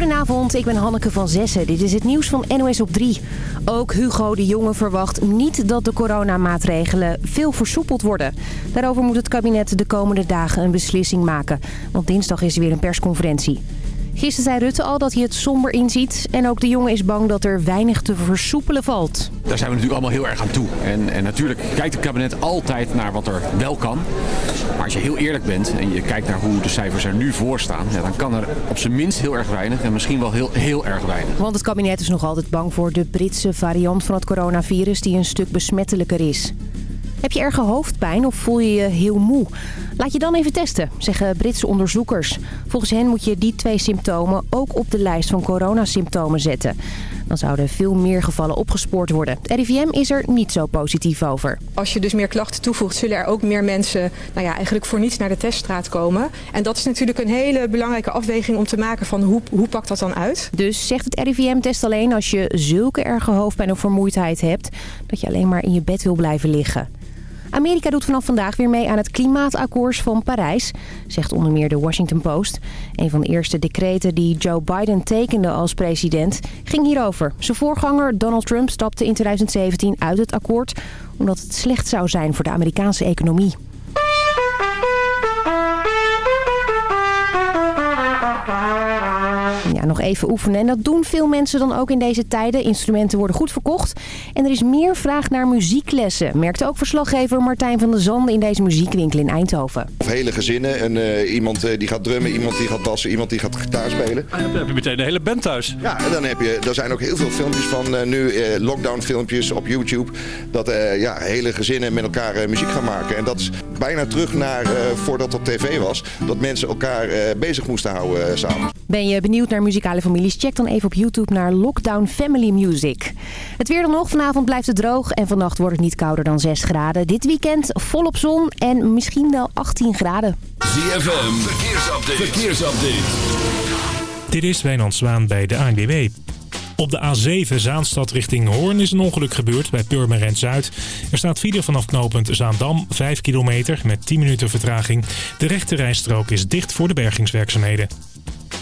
Goedenavond, ik ben Hanneke van Zessen. Dit is het nieuws van NOS op 3. Ook Hugo de Jonge verwacht niet dat de coronamaatregelen veel versoepeld worden. Daarover moet het kabinet de komende dagen een beslissing maken. Want dinsdag is er weer een persconferentie. Gisteren zei Rutte al dat hij het somber inziet. En ook de jongen is bang dat er weinig te versoepelen valt. Daar zijn we natuurlijk allemaal heel erg aan toe. En, en natuurlijk kijkt het kabinet altijd naar wat er wel kan. Maar als je heel eerlijk bent en je kijkt naar hoe de cijfers er nu voor staan... Ja, dan kan er op zijn minst heel erg weinig en misschien wel heel, heel erg weinig. Want het kabinet is nog altijd bang voor de Britse variant van het coronavirus... die een stuk besmettelijker is. Heb je erge hoofdpijn of voel je je heel moe? Laat je dan even testen, zeggen Britse onderzoekers. Volgens hen moet je die twee symptomen ook op de lijst van coronasymptomen zetten. Dan zouden veel meer gevallen opgespoord worden. Het RIVM is er niet zo positief over. Als je dus meer klachten toevoegt, zullen er ook meer mensen nou ja, eigenlijk voor niets naar de teststraat komen. En dat is natuurlijk een hele belangrijke afweging om te maken van hoe, hoe pakt dat dan uit. Dus zegt het RIVM test alleen als je zulke erge hoofdpijn of vermoeidheid hebt... dat je alleen maar in je bed wil blijven liggen. Amerika doet vanaf vandaag weer mee aan het klimaatakkoord van Parijs, zegt onder meer de Washington Post. Een van de eerste decreten die Joe Biden tekende als president ging hierover. Zijn voorganger Donald Trump stapte in 2017 uit het akkoord omdat het slecht zou zijn voor de Amerikaanse economie. Ja, nog even oefenen. En dat doen veel mensen dan ook in deze tijden. Instrumenten worden goed verkocht. En er is meer vraag naar muzieklessen. Merkte ook verslaggever Martijn van der Zanden in deze muziekwinkel in Eindhoven. Of hele gezinnen. En, uh, iemand uh, die gaat drummen, iemand die gaat bassen, iemand die gaat gitaar spelen. Ah, dan heb je meteen de hele band thuis. Ja, en dan heb je, er zijn ook heel veel filmpjes van uh, nu, lockdown filmpjes op YouTube. Dat ja, hele gezinnen met elkaar muziek gaan maken. En dat is bijna terug naar voordat het op tv was. Dat mensen elkaar bezig moesten houden samen. Ben je benieuwd naar muzikale families? Check dan even op YouTube naar Lockdown Family Music. Het weer dan nog. Vanavond blijft het droog en vannacht wordt het niet kouder dan 6 graden. Dit weekend volop zon en misschien wel 18 graden. ZFM, verkeersupdate. verkeersupdate. Dit is Wijnand Zwaan bij de ANWB. Op de A7 Zaanstad richting Hoorn is een ongeluk gebeurd bij Purmerend Zuid. Er staat file vanaf knooppunt Zaandam, 5 kilometer met 10 minuten vertraging. De rechte rijstrook is dicht voor de bergingswerkzaamheden.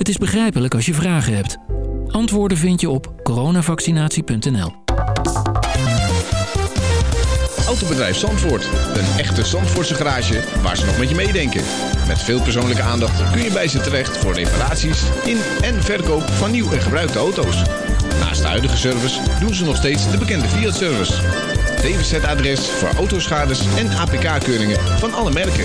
Het is begrijpelijk als je vragen hebt. Antwoorden vind je op coronavaccinatie.nl. Autobedrijf Zandvoort. Een echte Zandvoortse garage waar ze nog met je meedenken. Met veel persoonlijke aandacht kun je bij ze terecht voor reparaties in en verkoop van nieuw en gebruikte auto's. Naast de huidige service doen ze nog steeds de bekende Fiat-service. DWZ-adres voor autoschades en APK-keuringen van alle merken.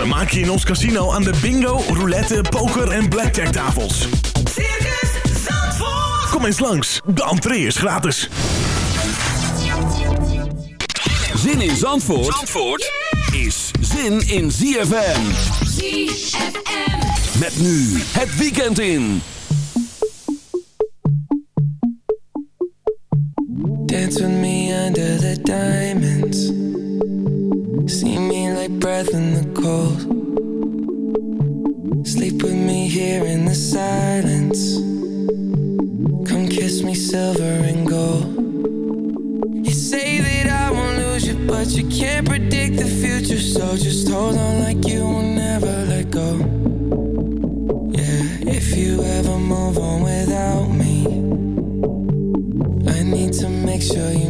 Vermaak je in ons casino aan de bingo, roulette, poker en blackjack tafels. Circus Zandvoort. Kom eens langs, de entree is gratis. Zin in Zandvoort, Zandvoort is zin in ZFM. ZFM. Met nu het weekend in. Dance with me under the diamonds. Breath in the cold. Sleep with me here in the silence. Come kiss me silver and gold. You say that I won't lose you, but you can't predict the future. So just hold on like you will never let go. Yeah, if you ever move on without me, I need to make sure you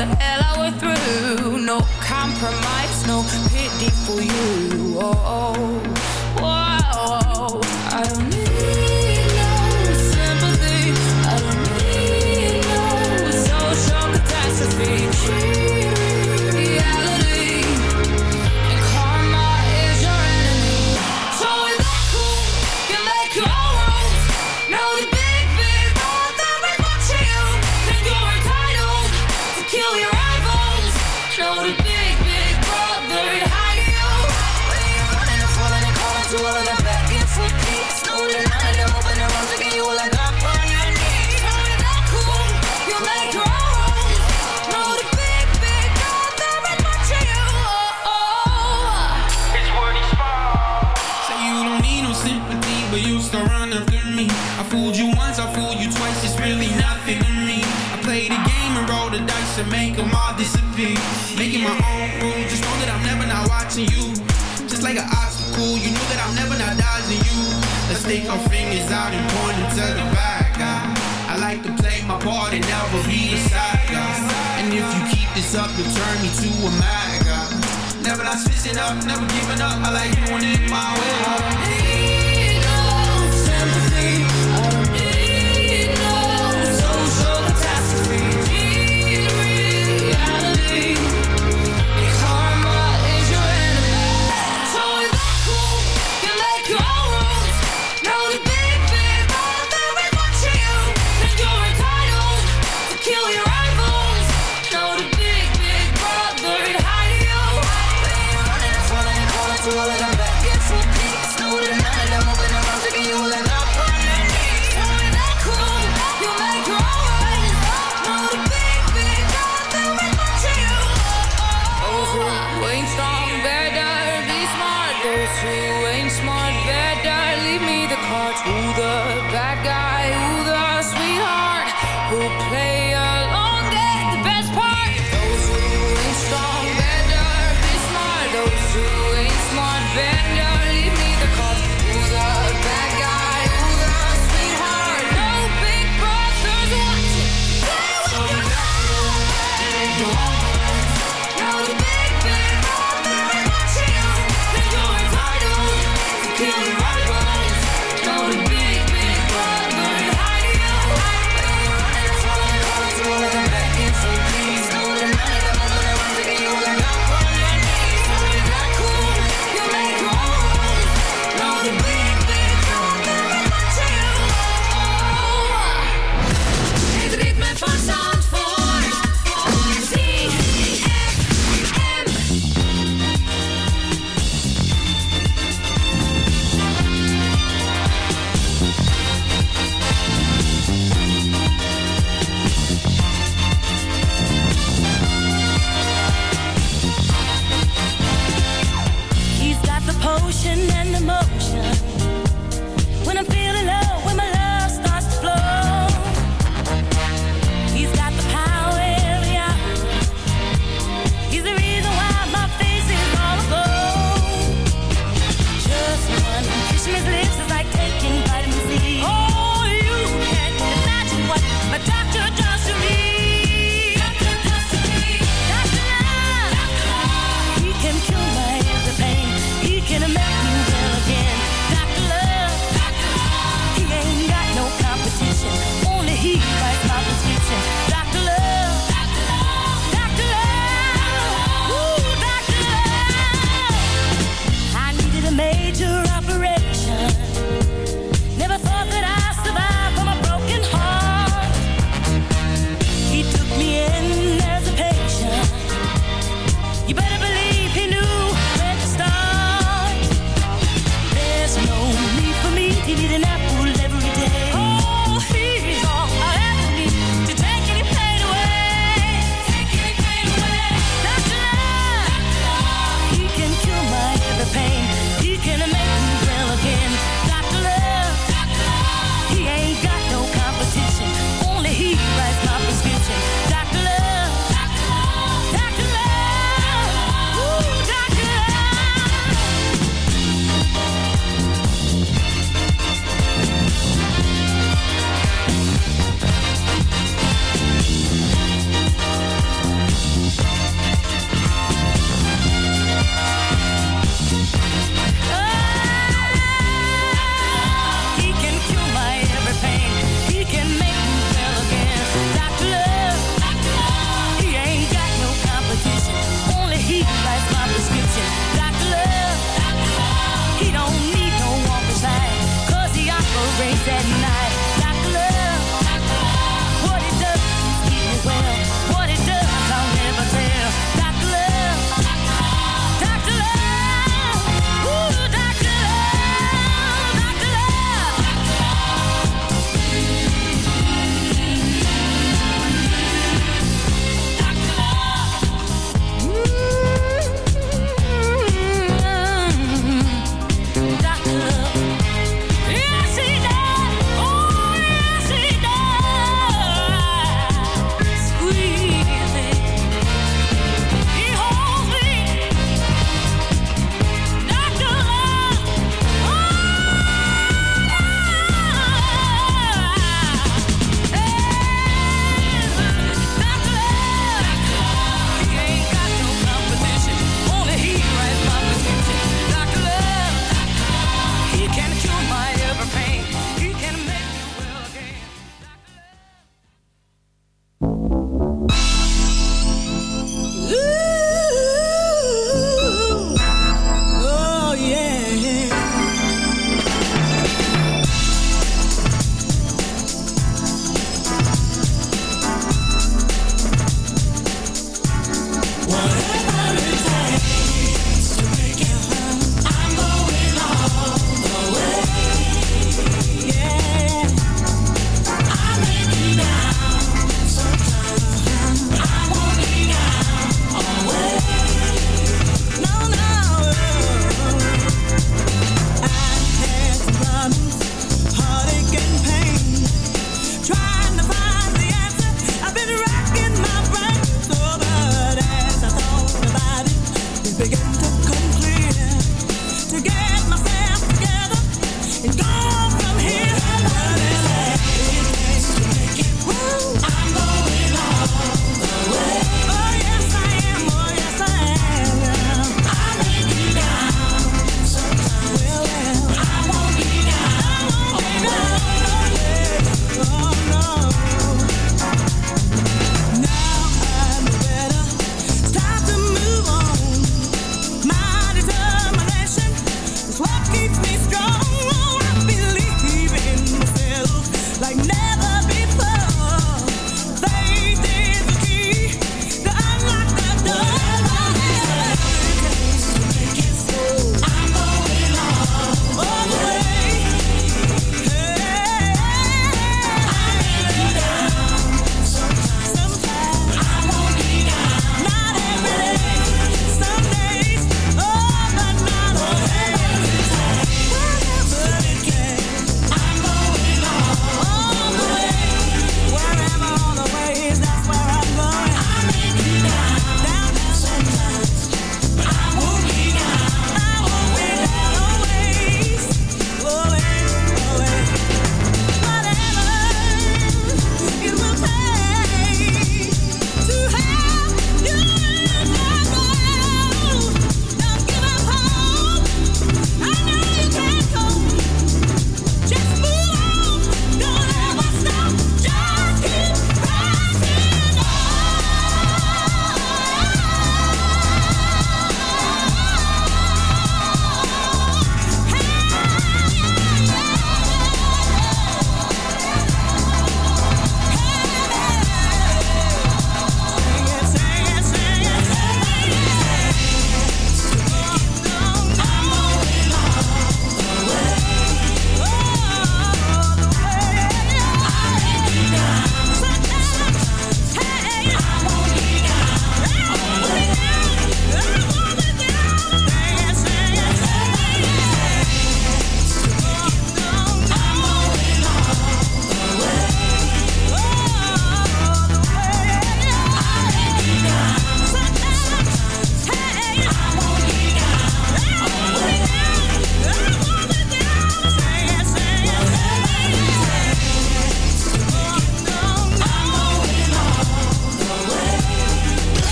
the hell I went through. No compromise, no pity for you. Oh, whoa, whoa. I don't need no sympathy. I don't need no social catastrophe. surprising you. Just like an obstacle, you know that I'm never not dodging you. Let's take our fingers out and point them to the back. I, I like to play my part and never be the side guy. And if you keep this up, you'll turn me to a mad guy. Never not switching up, never giving up. I like doing it my way.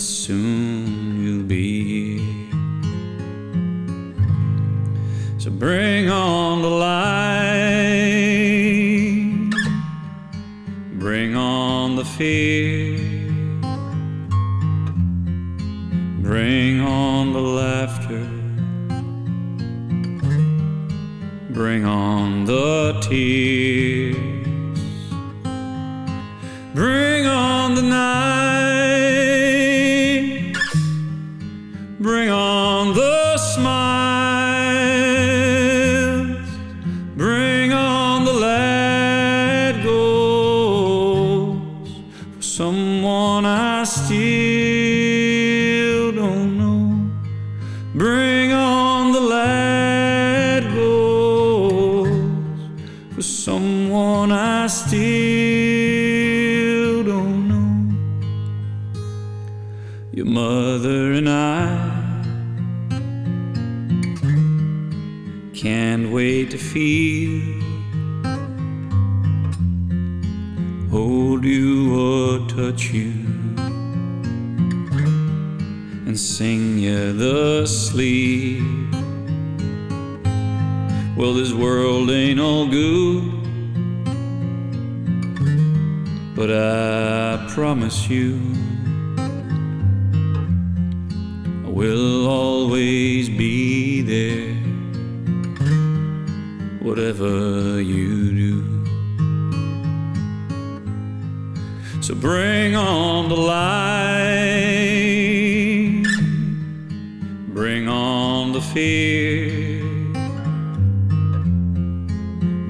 Soon you'll be here. So bring on the light, bring on the fear, bring on the laughter, bring on the tears,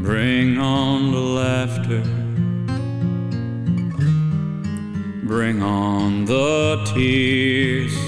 bring on the laughter, bring on the tears.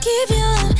Keep you up.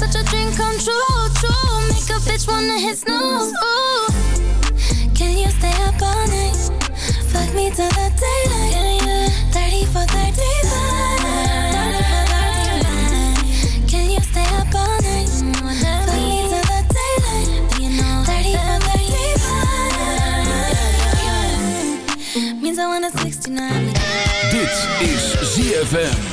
Such a dream come true, true. Make a bitch wanna hit snooze. Can you stay up all night? Fuck me till the daylight. Yeah, yeah. 30 for 35. 30 for 35. Can you stay up all night? Fuck me till the daylight. 30 for 35. Means I want a 69. Dit is ZFM.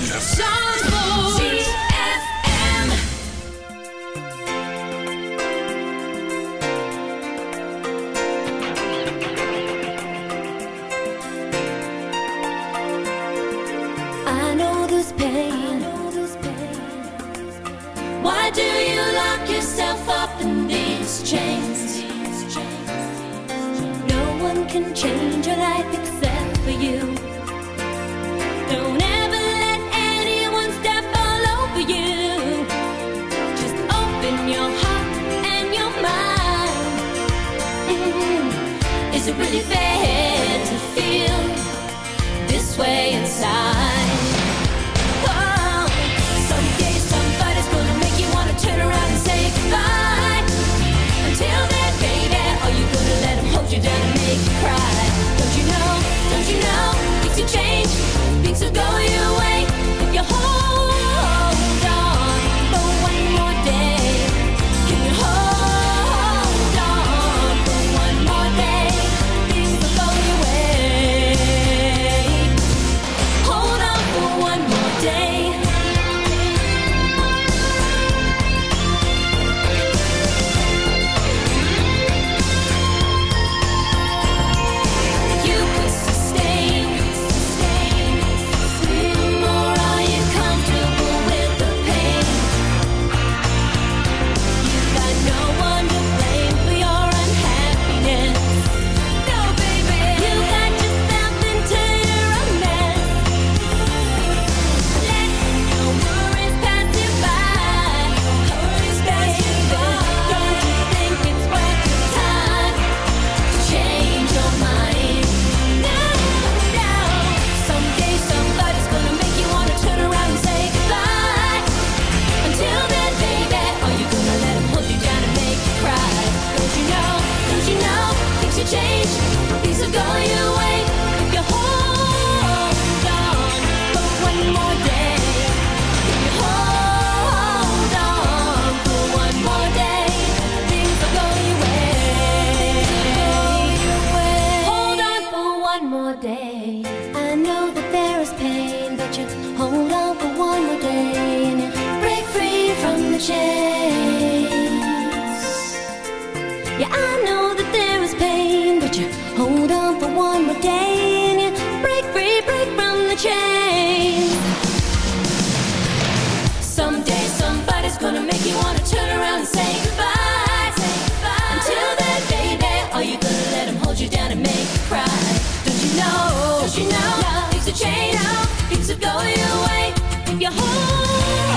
Really fair to feel this way inside? day and you break free, break from the chain. Someday somebody's gonna make you wanna turn around and say goodbye. Say goodbye. Until baby, are you gonna let hold you down and make you cry? Don't you know? Don't you know? Things are changing, things are going away. If you hold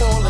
fall